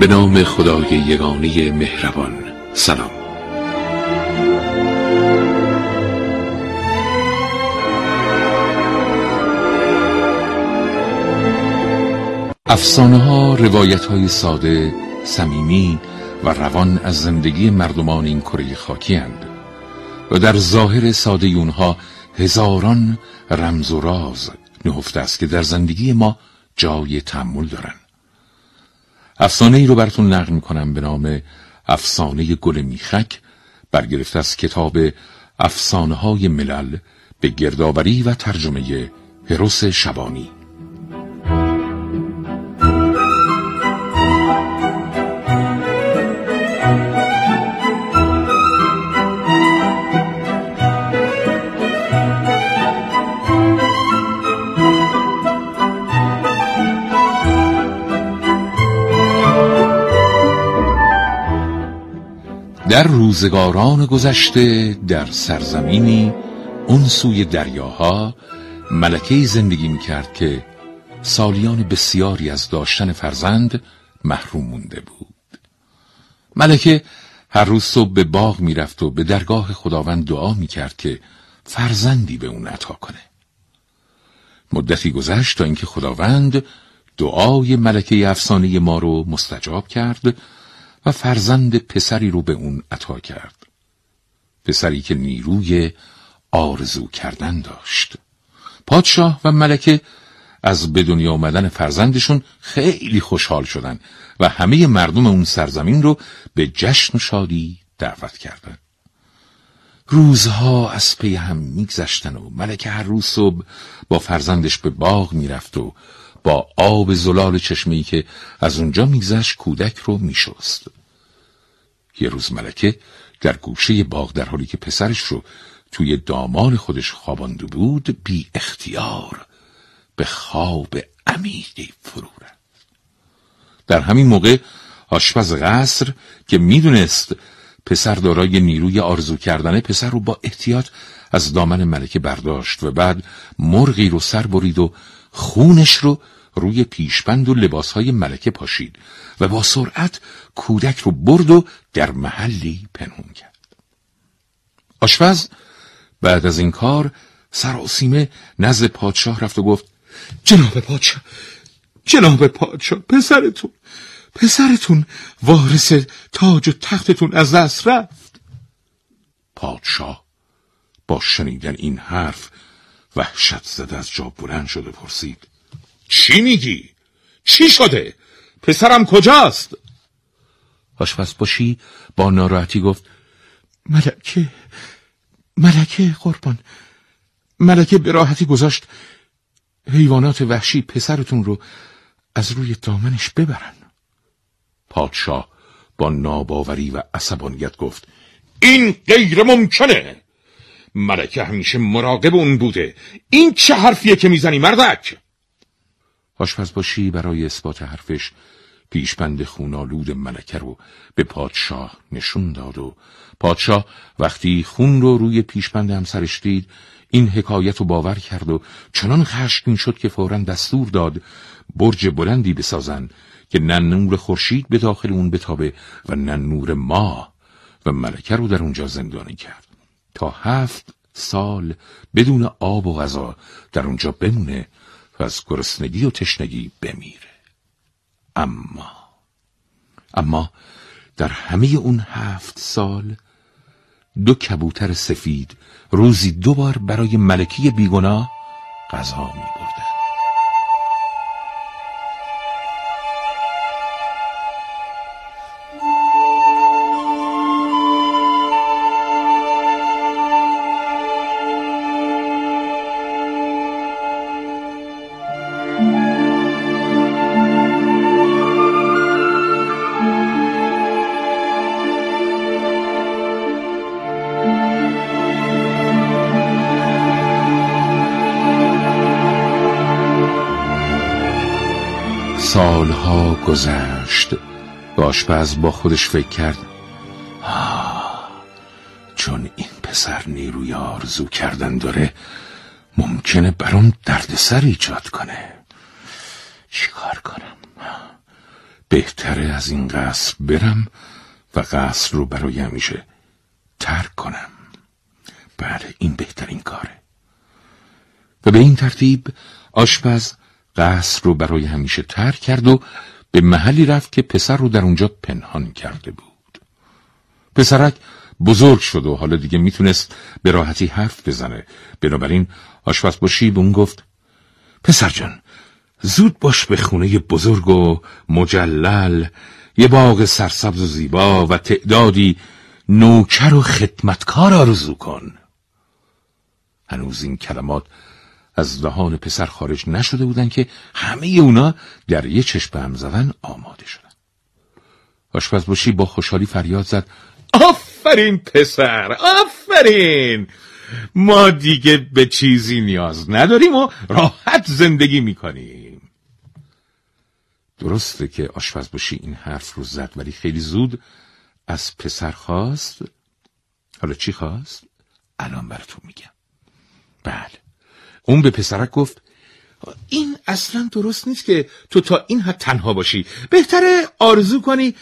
به نام خدای یگانه مهربان. سلام. افسانه ها روایت های ساده، صمیمی و روان از زندگی مردمان این کره خاکی هند و در ظاهر ساده اونها هزاران رمز و راز نهفته است که در زندگی ما جای تحمل دارند. افسانه ای رو براتون نقل می‌کنم به نام افسانه گل میخک. برگرفته از کتاب افسانه های ملل به گردآوری و ترجمه هروس شبانی. در روزگاران گذشته در سرزمینی اون سوی دریاها ملکه زندگی می‌کرد که سالیان بسیاری از داشتن فرزند محروم مونده بود. ملکه هر روز صبح به باغ می‌رفت و به درگاه خداوند دعا می‌کرد که فرزندی به اون عطا کنه. مدتی گذشت تا اینکه خداوند دعای ملکه افسانه ما رو مستجاب کرد و فرزند پسری رو به اون عطا کرد. پسری که نیروی آرزو کردن داشت. پادشاه و ملکه از به دنیا آمدن فرزندشون خیلی خوشحال شدن و همه مردم اون سرزمین رو به جشن و شادی دعوت کردند. روزها از پی هم میگذشتن و ملکه هر روز صبح با فرزندش به باغ می‌رفت و با آب زلال چشمی که از اونجا میگذشت کودک رو میشست. یه روز ملکه در گوشه باغ در حالی که پسرش رو توی دامان خودش خوابانده بود بی اختیار به خواب عمیقی فرو رفت. در همین موقع آشپز قصر که می‌دونست پسر دارای نیروی آرزو کردنه پسر رو با احتیاط از دامن ملکه برداشت و بعد مرغی رو سر برید و خونش رو روی پیشبند و لباسهای ملکه پاشید و با سرعت کودک رو برد و در محلی پنهون کرد. آشپز بعد از این کار سراسیمه نزد پادشاه رفت و گفت جناب پادشاه جناب پادشاه پسرتون پسرتون وارث تاج و تختتون از دست رفت. پادشاه با شنیدن این حرف وحشت زده از جا بلند شده پرسید چی میگی؟ چی شده؟ پسرم کجاست؟ آشپز باشی با ناراحتی گفت ملکه ملکه قربان ملکه به راحتی گذاشت حیوانات وحشی پسرتون رو از روی دامنش ببرن پادشاه با ناباوری و عصبانیت گفت این غیر ممکنه ملکه همیشه مراقب اون بوده این چه حرفیه که می‌زنی مردک آشپزباشی برای اثبات حرفش پیشبند خونالود ملکه رو به پادشاه نشون داد و پادشاه وقتی خون رو روی پیشبند همسرش دید این حکایت رو باور کرد و چنان خشمگین شد که فورا دستور داد برج بلندی بسازن که نه نور خورشید به داخل اون بتابه و نه نور ماه و ملکه رو در اونجا زندانی کرد. تا هفت سال بدون آب و غذا در اونجا بمونه و از گرسنگی و تشنگی بمیره. اما اما در همه اون هفت سال دو کبوتر سفید روزی دو بار برای ملکی بیگناه غذا می گذشت. آشپز با خودش فکر کرد. آه چون این پسر نیروی آرزو کردن داره ممکنه برام دردسر ایجاد کنه. چیکار کنم؟ بهتره از این قصر برم و قصر رو برای همیشه ترک کنم. بله این بهترین کاره. و به این ترتیب آشپز قصر رو برای همیشه ترک کرد و به محلی رفت که پسر رو در اونجا پنهان کرده بود. پسرک بزرگ شد و حالا دیگه می‌تونست به راحتی حرف بزنه. بنابراین آشپز باشی به اون گفت پسر جان زود باش به خونه بزرگ و مجلل. یه باغ سرسبز و زیبا و تعدادی نوکر و خدمتکار آرزو کن. هنوز این کلمات از دهان پسر خارج نشده بودن که همه اونا در یه چشم هم زدن آماده شدن. آشپز باشی با خوشحالی فریاد زد. آفرین پسر آفرین! ما دیگه به چیزی نیاز نداریم و راحت زندگی می‌کنیم. درسته که آشپز باشی این حرف رو زد ولی خیلی زود از پسر خواست. حالا چی خواست؟ الان براتون میگم. بله. اون به پسرک گفت این اصلا درست نیست که تو تا این حد تنها باشی. بهتره آرزو کنی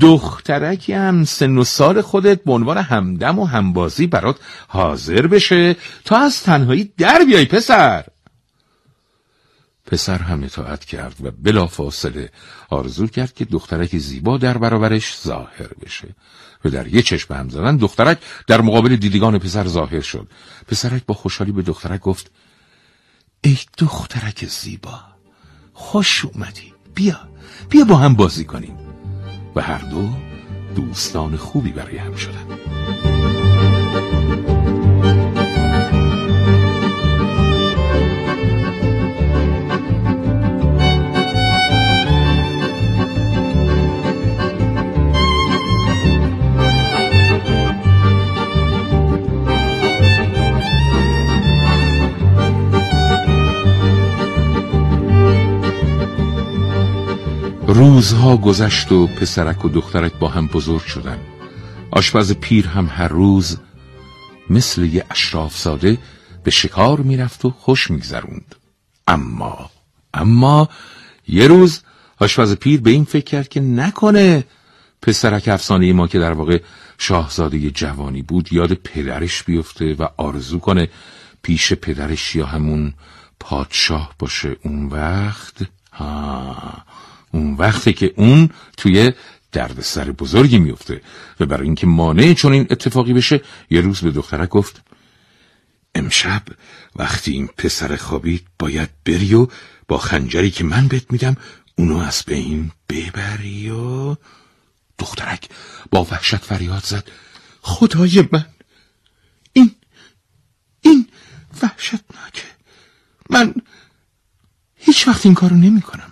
دخترکی هم سن و سال خودت به عنوان همدم و همبازی برات حاضر بشه تا از تنهایی در بیای پسر. پسر هم اطاعت کرد و بلا فاصله آرزو کرد که دخترک زیبا در برابرش ظاهر بشه. و در یه چشم هم زدن دخترک در مقابل دیدگان پسر ظاهر شد. پسرک با خوشحالی به دخترک گفت ای دخترک زیبا خوش اومدی. بیا بیا با هم بازی کنیم. و هر دو دوستان خوبی برای هم شدند روزها گذشت و پسرک و دخترک با هم بزرگ شدن. آشپز پیر هم هر روز مثل یه اشراف ساده به شکار می‌رفت و خوش میگذروند. اما اما یه روز آشپز پیر به این فکر کرد که نکنه پسرک افسانه ما که در واقع شاهزاده جوانی بود یاد پدرش بیفته و آرزو کنه پیش پدرش یا همون پادشاه باشه. اون وقت ها اون وقتی که اون توی دردسر بزرگی میفته و برای اینکه مانع چون این اتفاقی بشه یه روز به دخترک گفت امشب وقتی این پسر خوابید باید بری و با خنجری که من بهت میدم اونو از بین ببری و دخترک با وحشت فریاد زد. خدای من این این وحشتناکه. من هیچ وقت این کارو نمی کنم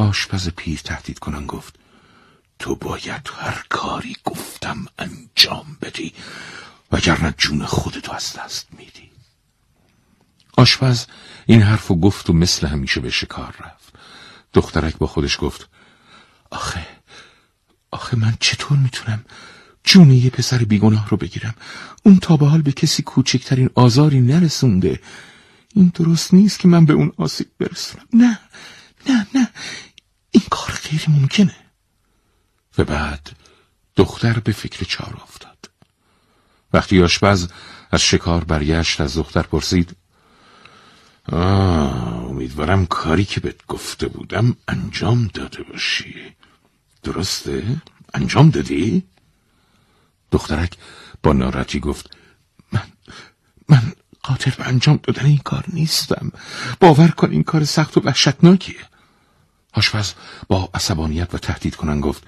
آشپز پیر تهدید کنن گفت تو باید هر کاری گفتم انجام بدی وگرنه جون خودتو از دست میدی. آشپز این حرفو گفت و مثل همیشه به شکار رفت. دخترک با خودش گفت آخه آخه من چطور می‌تونم جون یه پسر بیگناه رو بگیرم؟ اون تا به حال به کسی کوچکترین آزاری نرسونده. این درست نیست که من به اون آسیب برسونم. نه نه نه. غیر ممکنه. و بعد دختر به فکر چار افتاد. وقتی آشپز از شکار برگشت از دختر پرسید آه امیدوارم کاری که بهت گفته بودم انجام داده باشی. درسته؟ انجام دادی؟ دخترک با ناراحتی گفت من من قادر به انجام دادن این کار نیستم. باور کن این کار سخت و وحشتناکیه. آشپز با عصبانیت و تهدید کنن گفت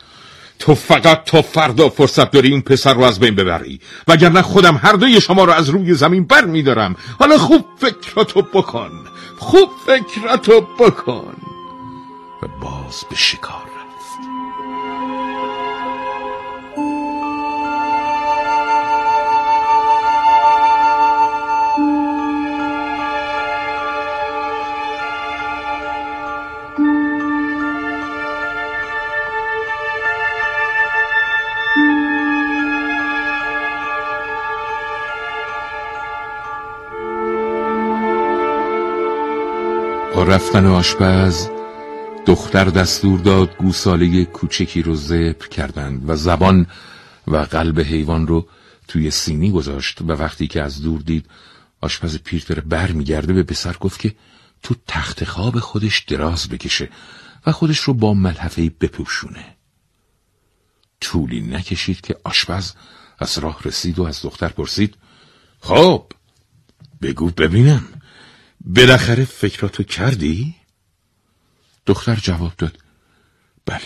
تو فقط تو فردا فرصت داری این پسر رو از بین ببری. وگرنه خودم هر دوی شما رو از روی زمین بر میدارم. حالا خوب فکراتو بکن. خوب فکراتو بکن. و باز به شکار. رفتن آشپز دختر دستور داد گوساله کوچکی رو ذبح کردند و زبان و قلب حیوان رو توی سینی گذاشت و وقتی که از دور دید آشپز پیر داره بر میگرده به پسر گفت که تو تخت خواب خودش دراز بکشه و خودش رو با ملحفه بپوشونه. طولی نکشید که آشپز از راه رسید و از دختر پرسید خب بگو ببینم. بالاخره فکراتو کردی؟ دختر جواب داد بله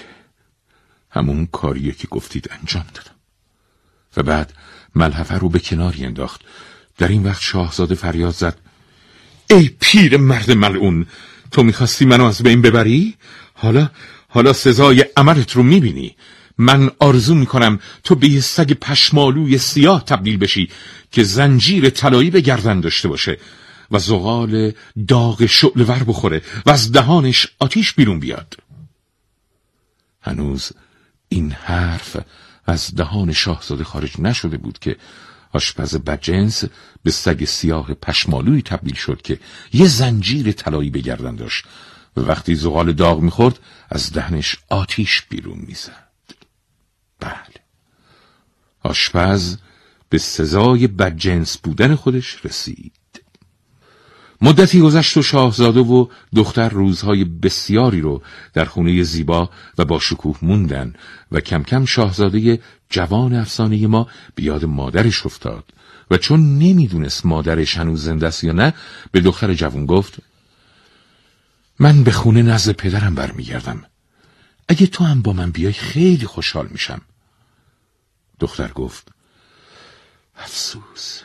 همون کاریه که گفتید انجام دادم و بعد ملحفه رو به کناری انداخت در این وقت شاهزاده فریاد زد ای پیر مرد ملعون تو می‌خواستی منو از بین ببری؟ حالا حالا سزای عملت رو می‌بینی من آرزو می‌کنم تو به یه سگ پشمالوی سیاه تبدیل بشی که زنجیر طلایی به گردن داشته باشه و زغال داغ ور بخوره و از دهانش آتیش بیرون بیاد. هنوز این حرف از دهان شاهزاده خارج نشده بود که آشپز بجنس به سگ سیاه پشمالوی تبدیل شد که یه زنجیر طلایی به گردن داشت و وقتی زغال داغ می‌خورد از دهنش آتیش بیرون می‌زد. بله. آشپز به سزای بدجنس بودن خودش رسید. مدتی گذشت و شاهزاده و دختر روزهای بسیاری رو در خونه زیبا و با شکوه موندن و کم کم شاهزاده جوان افسانه ما بیاد مادرش افتاد. و چون نمی‌دونست مادرش هنوز زنده است یا نه به دختر جوان گفت من به خونه نزد پدرم برمیگردم. اگه تو هم با من بیای خیلی خوشحال میشم. دختر گفت افسوس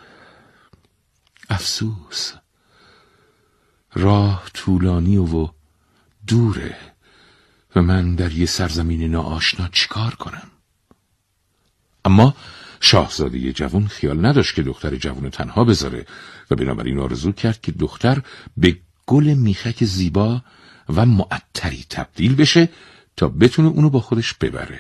افسوس. راه طولانی و دوره. و من در یه سرزمین ناآشنا چیکار کنم؟ اما شاهزاده جوان خیال نداشت که دختر جوان تنها بذاره و بنابراین آرزو کرد که دختر به گل میخک زیبا و معطری تبدیل بشه تا بتونه اونو با خودش ببره.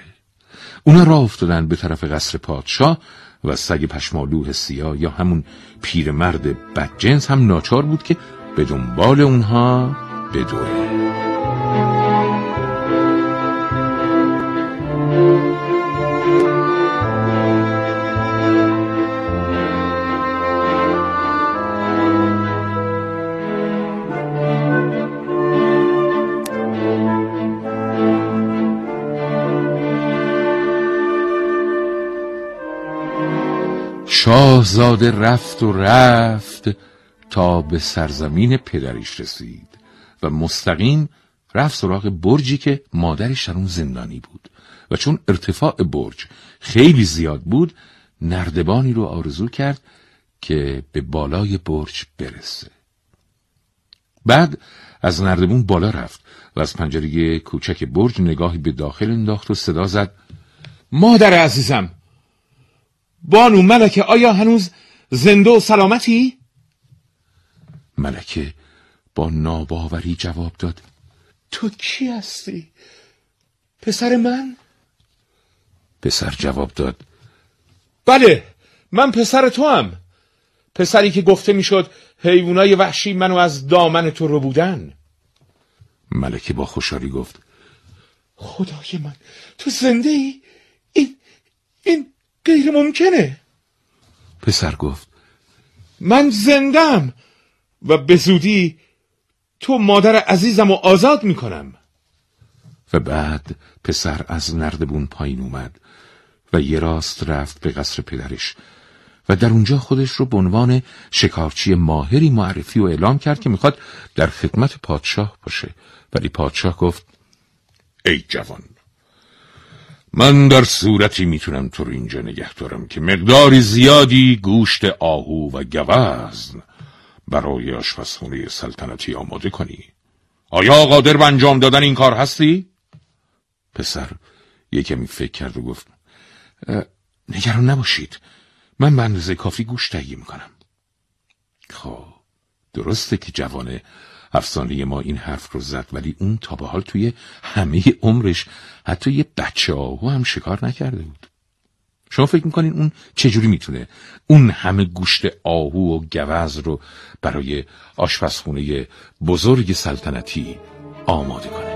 اونا راه افتادن به طرف قصر پادشاه و سگ پشمالوه سیاه یا همون پیرمرد بدجنس هم ناچار بود که به دنبال اونها بدوه شاهزاده رفت و رفت تا به سرزمین پدریش رسید و مستقیم رفت سراغ برجی که مادرش در اون زندانی بود و چون ارتفاع برج خیلی زیاد بود نردبانی رو آرزو کرد که به بالای برج برسه بعد از نردبون بالا رفت و از پنجره کوچک برج نگاهی به داخل انداخت و صدا زد مادر عزیزم بانو ملکه آیا هنوز زنده و سلامتی؟ ملکه با ناباوری جواب داد. تو کی هستی؟ پسر من؟ پسر جواب داد. بله من پسر تو هم پسری که گفته می‌شد حیوانای وحشی منو از دامن تو رو بودن. ملکه با خوشحالی گفت. خدای من تو زنده ای؟ این این غیر ممکنه پسر گفت. من زندم و به زودی تو مادر عزیزم و آزاد می‌کنم. و بعد پسر از نردبون پایین اومد و یه راست رفت به قصر پدرش و در اونجا خودش رو به عنوان شکارچی ماهری معرفی و اعلام کرد که می‌خواد در خدمت پادشاه باشه. ولی پادشاه گفت ای جوان من در صورتی می‌تونم تو رو اینجا نگه دارم که مقداری زیادی گوشت آهو و گوزن برای آشپزخونه سلطنتی آماده کنی. آیا قادر به انجام دادن این کار هستی؟ پسر یکمی فکر کرد و گفت نگران نباشید. من به اندازه کافی گوش تهیه می‌کنم. خب درسته که جوان افسانه ما این حرف رو زد ولی اون تا به حال توی همه عمرش حتی یه بچه آهو هم شکار نکرده بود. شما فکر می‌کنین اون چجوری می‌تونه اون همه گوشت آهو و گوز رو برای آشپزخونه بزرگ سلطنتی آماده کنه؟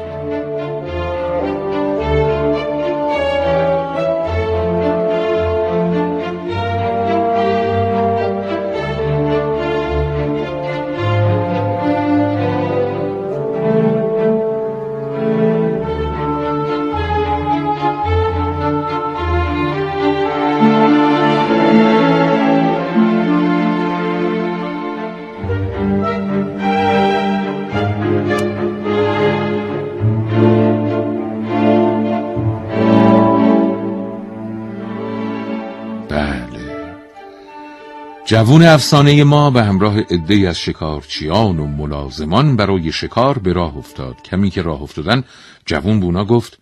جوون افسانه ما به همراه عده از شکارچیان و ملازمان برای شکار به راه افتاد. کمی که راه افتادن جوون بونا گفت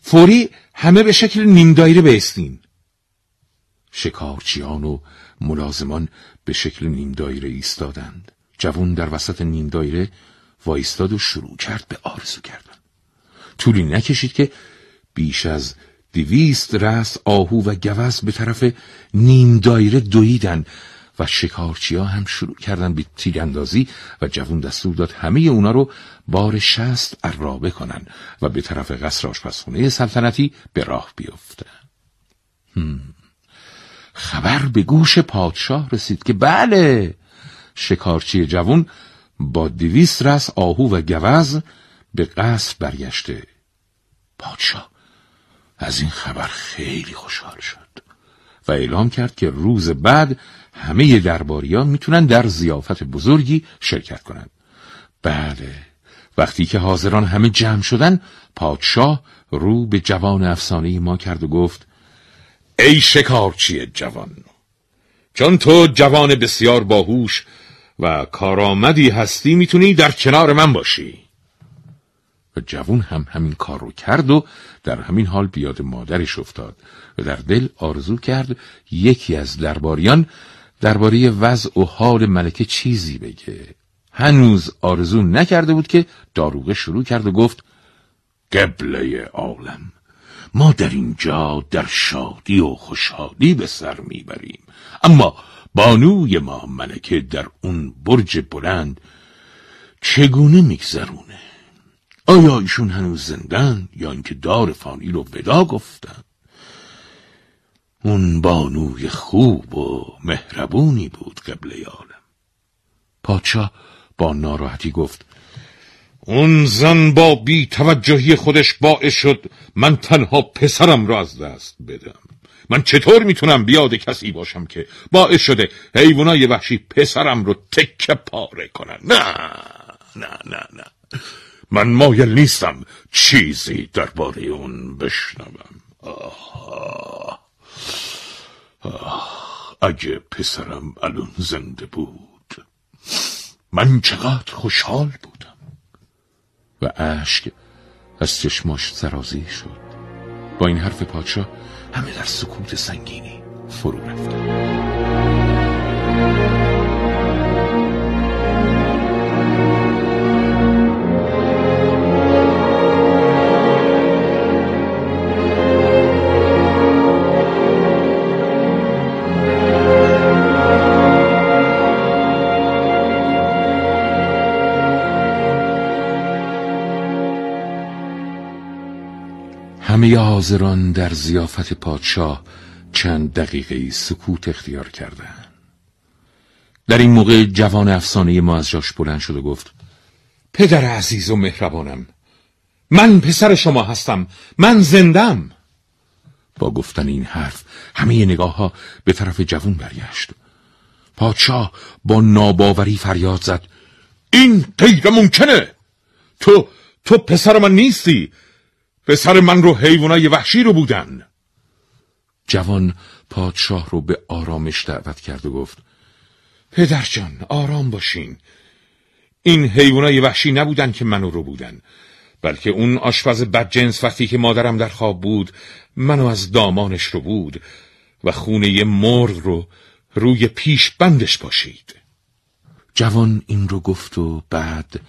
فوری همه به شکل نیم دایره بیستین شکارچیان و ملازمان به شکل نیم دایره ایستادند. جوون در وسط نیم دایره وایستاد و شروع کرد به آرزو کردن. طولی نکشید که بیش از دویست رس آهو و گوز به طرف نیم دایره دویدن و شکارچیا هم شروع کردن به تیراندازی و جوون دستور داد همه اونا رو بار شست عرابه کنن و به طرف قصر آشپزخونه سلطنتی به راه بیفتن خبر به گوش پادشاه رسید که بله شکارچی جوون با دویست رس آهو و گوز به قصر برگشته. پادشاه. از این خبر خیلی خوشحال شد و اعلام کرد که روز بعد همه درباریا می‌تونن در زیافت بزرگی شرکت کنند. بله وقتی که حاضران همه جمع شدن پادشاه رو به جوان افسانه ما کرد و گفت ای شکارچی جوان چون تو جوان بسیار باهوش و کارآمدی هستی می‌تونی در کنار من باشی و جوون هم همین کار رو کرد و در همین حال بیاد مادرش افتاد و در دل آرزو کرد یکی از درباریان درباره وضع و حال ملکه چیزی بگه. هنوز آرزو نکرده بود که داروغه شروع کرد و گفت قبله عالم ما در اینجا در شادی و خوشحالی به سر می‌بریم. اما بانوی ما ملکه در اون برج بلند چگونه میگذرونه؟ آیا ایشون هنوز زندن یا اینکه دار فانی رو ودا گفتن؟ اون بانوی خوب و مهربونی بود قبل عالم. پادشاه با ناراحتی گفت اون زن با بی توجهی خودش باعث شد من تنها پسرم را از دست بدم. من چطور می‌تونم بیاد کسی باشم که باعث شده حیوانای وحشی پسرم رو تکه پاره کنن؟ نه نه نه نه. من مایل نیستم چیزی درباره اون بشنوم آه. آه. اگه پسرم الان زنده بود من چقدر خوشحال بودم و اشک از چشماش سرازی شد با این حرف پادشاه همه در سکوت سنگینی فرو رفتن حاضران در زیافت پادشاه چند دقیقه سکوت اختیار کردند. در این موقع جوان افسانه ما از جاش بلند شد و گفت پدر عزیز و مهربانم من پسر شما هستم من زندم. با گفتن این حرف همه نگاه ها به طرف جوان برگشت. پادشاه با ناباوری فریاد زد این غیر ممکنه. تو تو پسر من نیستی. پسر من رو حیوانای وحشی رو بودن. جوان پادشاه رو به آرامش دعوت کرد و گفت پدر جان آرام باشین. این حیوانای وحشی نبودن که منو رو بودن بلکه اون آشپز بدجنس وقتی که مادرم در خواب بود منو از دامانش رو بود و خونه مرغ رو روی پیش بندش باشید جوان این رو گفت و بعد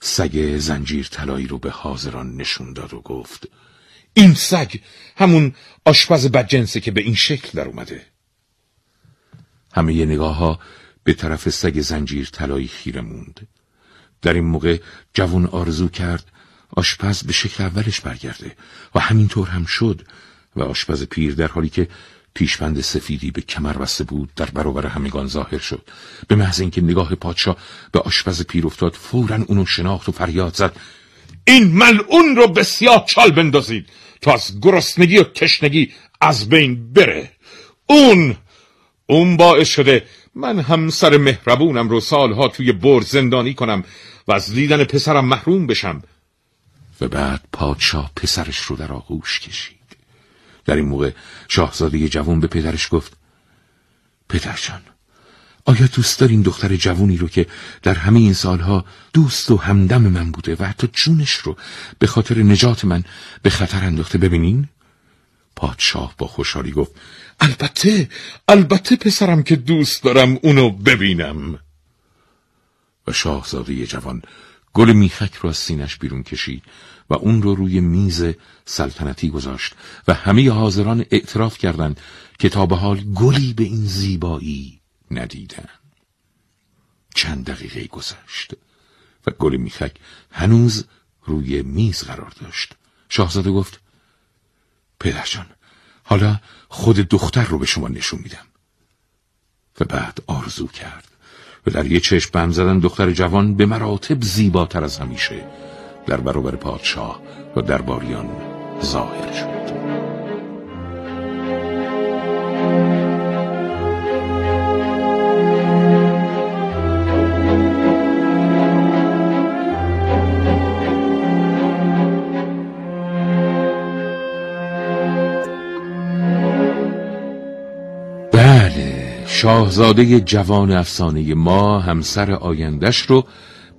سگ زنجیر طلایی رو به حاضران نشون داد و گفت این سگ همون آشپز بدجنسه که به این شکل در اومده. همه نگاه ها به طرف سگ زنجیر طلایی خیره موند. در این موقع جوون آرزو کرد آشپز به شکل اولش برگرده و همینطور هم شد و آشپز پیر در حالی که پیشبند سفیدی به کمر بسته بود در برابر همگان ظاهر شد. به محض اینکه نگاه پادشاه به آشپز پیر افتاد فورا اونو شناخت و فریاد زد. این ملعون رو به چال بندازید تا از گرسنگی و تشنگی از بین بره. اون اون باعث شده من همسر مهربونم رو سالها توی برد زندانی کنم و از دیدن پسرم محروم بشم. و بعد پادشاه پسرش رو در آغوش کشید. در این موقع شاهزاده جوان به پدرش گفت پدرشان آیا دوست دارین دختر جوونی رو که در همه این سالها دوست و همدم من بوده و حتی جونش رو به خاطر نجات من به خطر انداخته ببینین؟ پادشاه با خوشحالی گفت البته البته پسرم که دوست دارم اونو ببینم و شاهزاده جوان گل میخک رو از سینش بیرون کشید و اون رو روی میز سلطنتی گذاشت و همه حاضران اعتراف کردند که تا به حال گلی به این زیبایی ندیدن. چند دقیقه گذشت و گل میخک هنوز روی میز قرار داشت. شاهزاده گفت پدرجان حالا خود دختر رو به شما نشون میدم. و بعد آرزو کرد. و در یه چشم بم زدن دختر جوان به مراتب زیباتر از همیشه در برابر پادشاه و درباریان ظاهر شد. شاهزاده جوان افسانه ما همسر آیندش رو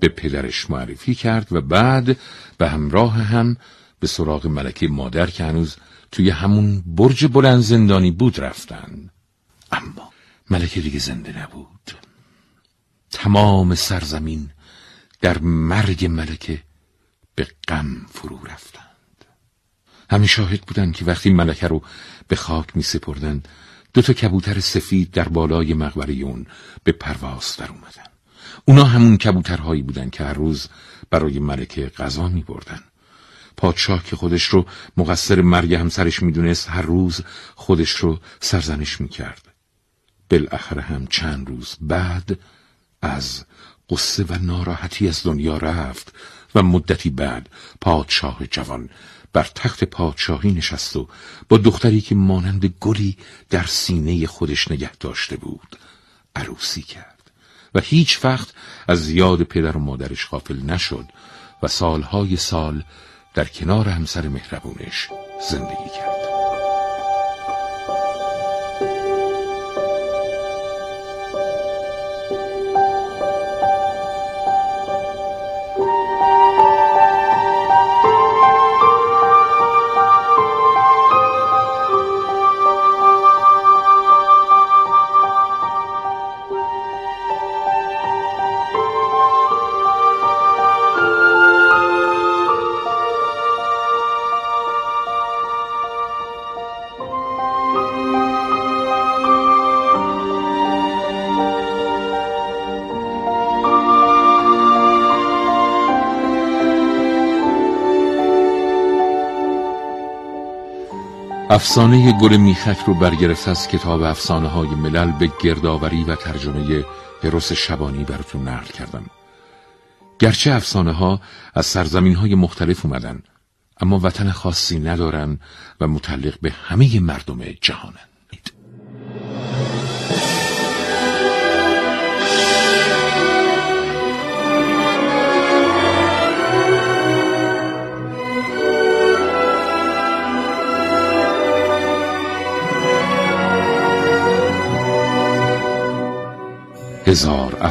به پدرش معرفی کرد و بعد به همراه هم به سراغ ملکه مادر که هنوز توی همون برج بلند زندانی بود رفتن. اما ملکه دیگه زنده نبود. تمام سرزمین در مرگ ملکه به غم فرو رفتند. همه شاهد بودند که وقتی ملکه رو به خاک می سپردن دو تا کبوتر سفید در بالای مقبره اون به پرواز در اومدن. اونا همون کبوترهایی بودن که هر روز برای ملکه غذا می بردن. پادشاه که خودش رو مقصر مرگ همسرش می‌دونست هر روز خودش رو سرزنش می‌کرد. بالاخره هم چند روز بعد از قصه و ناراحتی از دنیا رفت و مدتی بعد پادشاه جوان بر تخت پادشاهی نشست و با دختری که مانند گلی در سینه خودش نگه داشته بود عروسی کرد و هیچ وقت از یاد پدر و مادرش غافل نشد و سالهای سال در کنار همسر مهربونش زندگی کرد. افسانه گل میخک رو برگرفت از کتاب افسانه های ملل به گردآوری و ترجمه هروس شبانی براتون نقل کردم. گرچه افسانه ها از سرزمین های مختلف اومدن اما وطن خاصی ندارن و متعلق به همه مردم جهانن.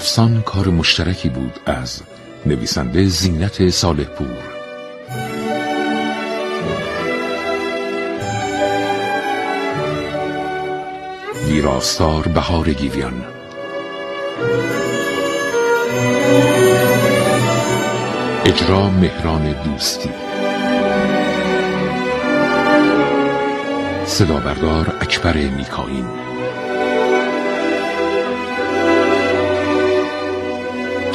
افسان کار مشترکی بود از نویسنده زینت صالح پور ویراستار بهار گیویان. اجرا مهران دوستی. صدا بردار اکبر میکاین